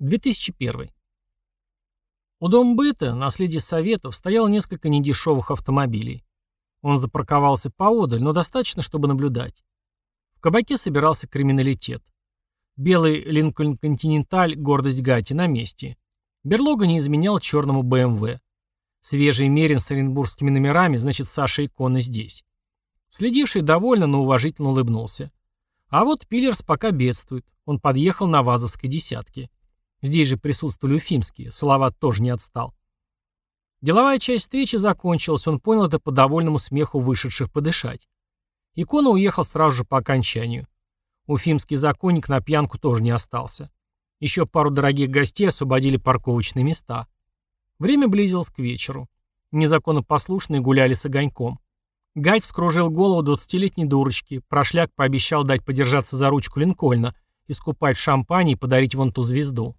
2001. У Дом быта, наследие Советов, стояло несколько недешевых автомобилей. Он запарковался поодаль, но достаточно, чтобы наблюдать. В кабаке собирался криминалитет. Белый Линкольн Континенталь, гордость Гати, на месте. Берлога не изменял черному БМВ. Свежий Мерин с оренбургскими номерами, значит, Саша и Конно здесь. Следивший довольно, но уважительно улыбнулся. А вот Пиллерс пока бедствует. Он подъехал на Вазовской десятке. Здесь же присутствовали уфимские. Салават тоже не отстал. Деловая часть встречи закончилась, он понял это по довольному смеху вышедших подышать. Икона уехал сразу же по окончанию. Уфимский законник на пьянку тоже не остался. Еще пару дорогих гостей освободили парковочные места. Время близилось к вечеру. Незаконопослушные гуляли с огоньком. Гайд вскружил голову двадцатилетней дурочки, прошляк пообещал дать подержаться за ручку Линкольна, искупать в шампане и подарить вон ту звезду.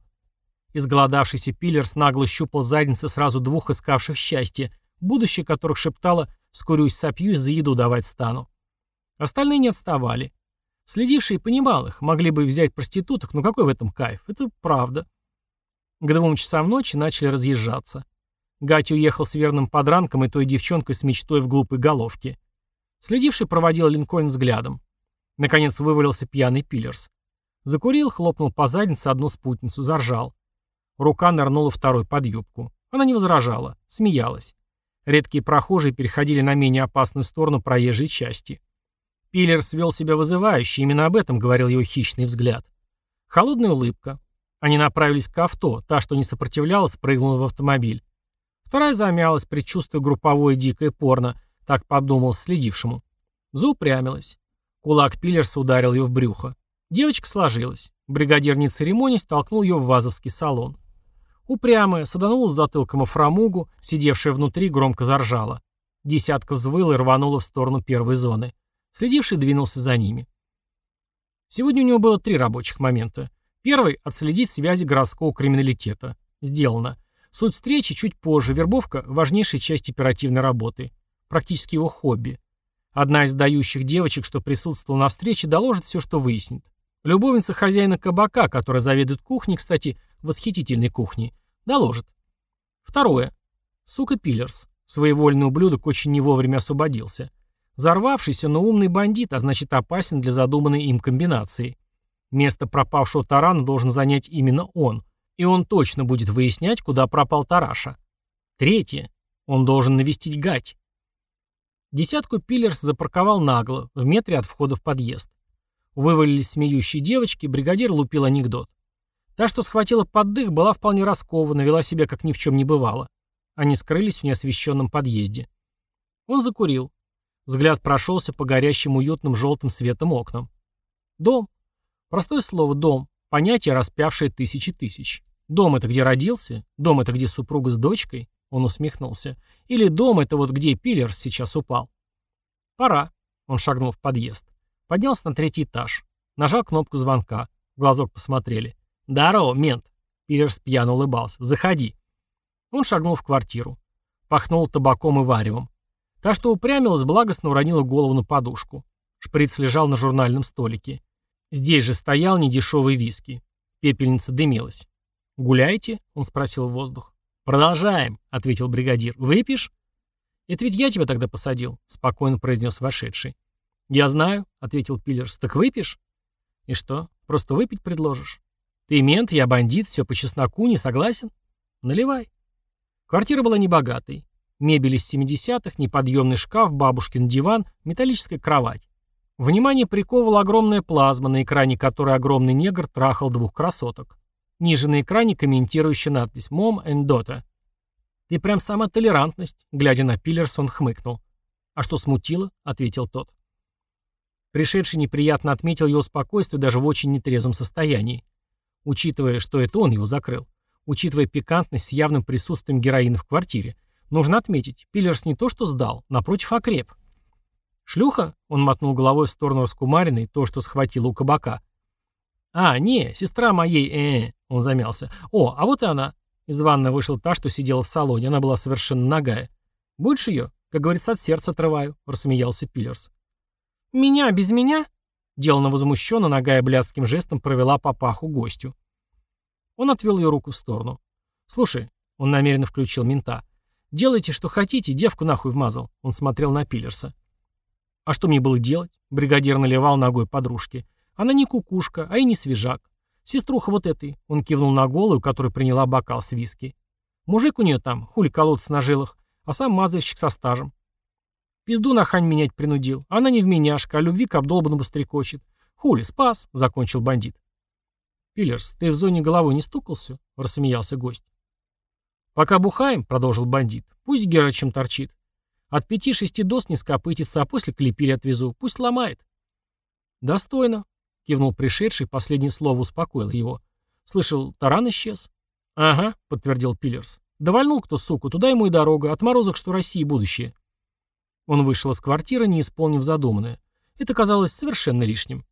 Изголодавшийся Пиллерс нагло щупал задницы сразу двух искавших счастья, будущее которых шептало «скурюсь, сопьюсь, за еду давать стану». Остальные не отставали. Следившие понимал их, могли бы взять проституток, но какой в этом кайф? Это правда. К двум часам ночи начали разъезжаться. Гати уехал с верным подранком и той девчонкой с мечтой в глупой головке. Следивший проводил Линкольн взглядом. Наконец вывалился пьяный Пиллерс. Закурил, хлопнул по заднице одну спутницу, заржал. Рука нырнула второй под юбку. Она не возражала, смеялась. Редкие прохожие переходили на менее опасную сторону проезжей части. Пиллерс вел себя вызывающе, именно об этом говорил его хищный взгляд. Холодная улыбка. Они направились к авто, та, что не сопротивлялась, прыгнула в автомобиль. Вторая замялась, предчувствуя групповое дикое порно, так подумал следившему. Заупрямилась. Кулак Пиллерса ударил ее в брюхо. Девочка сложилась. Бригадир не церемонясь толкнул ее в вазовский салон. Упрямая, саданула с затылком фрамугу, сидевшая внутри, громко заржала. Десятка взвыла и рванула в сторону первой зоны. Следивший двинулся за ними. Сегодня у него было три рабочих момента. Первый – отследить связи городского криминалитета. Сделано. Суть встречи чуть позже, вербовка – важнейшая часть оперативной работы. Практически его хобби. Одна из дающих девочек, что присутствовала на встрече, доложит все, что выяснит. Любовница хозяина кабака, которая заведует кухней, кстати, восхитительной кухней, доложит. Второе. Сука Пиллерс. Своевольный ублюдок очень не вовремя освободился. Зарвавшийся, но умный бандит, а значит опасен для задуманной им комбинации. Место пропавшего тарана должен занять именно он. И он точно будет выяснять, куда пропал Тараша. Третье. Он должен навестить Гать. Десятку Пиллерс запарковал нагло, в метре от входа в подъезд. Вывалились смеющие девочки, бригадир лупил анекдот. Та, что схватила поддых, была вполне раскована, вела себя, как ни в чем не бывало. Они скрылись в неосвещенном подъезде. Он закурил. Взгляд прошелся по горящим уютным желтым светом окнам. Дом. Простое слово «дом». Понятие, распявшее тысячи тысяч. Дом — это где родился? Дом — это где супруга с дочкой? Он усмехнулся. Или дом — это вот где Пиллерс сейчас упал? Пора. Он шагнул в подъезд. Поднялся на третий этаж. Нажал кнопку звонка. В глазок посмотрели. «Здорово, мент!» Пиллерс пьяно улыбался. «Заходи». Он шагнул в квартиру. Пахнул табаком и варевом. Та, что упрямилась, благостно уронила голову на подушку. Шприц лежал на журнальном столике. Здесь же стоял недешевый виски. Пепельница дымилась. «Гуляете?» — он спросил в воздух. «Продолжаем», — ответил бригадир. «Выпьешь?» «Это ведь я тебя тогда посадил», — спокойно произнес вошедший. «Я знаю», — ответил Пиллерс. «Так выпьешь?» «И что, просто выпить предложишь?» «Ты мент, я бандит, все по чесноку, не согласен?» «Наливай». Квартира была небогатой. Мебель из 70-х, неподъемный шкаф, бабушкин диван, металлическая кровать. Внимание приковывала огромная плазма, на экране которой огромный негр трахал двух красоток. Ниже на экране комментирующая надпись «Mom and Daughter». «Ты прям сама толерантность», — глядя на Пиллерсон, хмыкнул. «А что смутило?» — ответил тот. Пришедший неприятно отметил его спокойствие даже в очень нетрезвом состоянии. Учитывая, что это он его закрыл, учитывая пикантность с явным присутствием героина в квартире, нужно отметить, Пиллерс не то что сдал, напротив окреп. «Шлюха?» — он мотнул головой в сторону раскумаренной, то, что схватило у кабака. «А, не, сестра моей, э, -э он замялся. «О, а вот и она». Из ванны вышла та, что сидела в салоне. Она была совершенно нагая. «Будешь ее? Как говорится, от сердца отрываю», — рассмеялся Пиллерс. «Меня без меня?» Делано возмущенно, нагая блядским жестом провела по паху гостю. Он отвел ее руку в сторону. «Слушай», — он намеренно включил мента, — «делайте, что хотите, девку нахуй вмазал». Он смотрел на Пиллерса. «А что мне было делать?» — бригадир наливал ногой подружке. «Она не кукушка, а и не свежак. Сеструха вот этой», — он кивнул на голую, которая приняла бокал с виски. «Мужик у нее там, хули колодца на жилах, а сам мазальщик со стажем. Пизду на хань менять принудил. Она не в меняшка, а любви к обдолбанному стрекочет. Хули, спас, — закончил бандит. «Пиллерс, ты в зоне головой не стукался?» — рассмеялся гость. «Пока бухаем», — продолжил бандит, — «пусть Герачем торчит. От пяти-шести доз не скопытится, а после клепили отвезу. Пусть ломает». «Достойно», — кивнул пришедший, последнее слово успокоил его. «Слышал, таран исчез?» «Ага», — подтвердил Пиллерс. «Довольнул кто, суку, туда ему и дорога. Отморозок, что России будущее». Он вышел из квартиры, не исполнив задуманное. Это казалось совершенно лишним.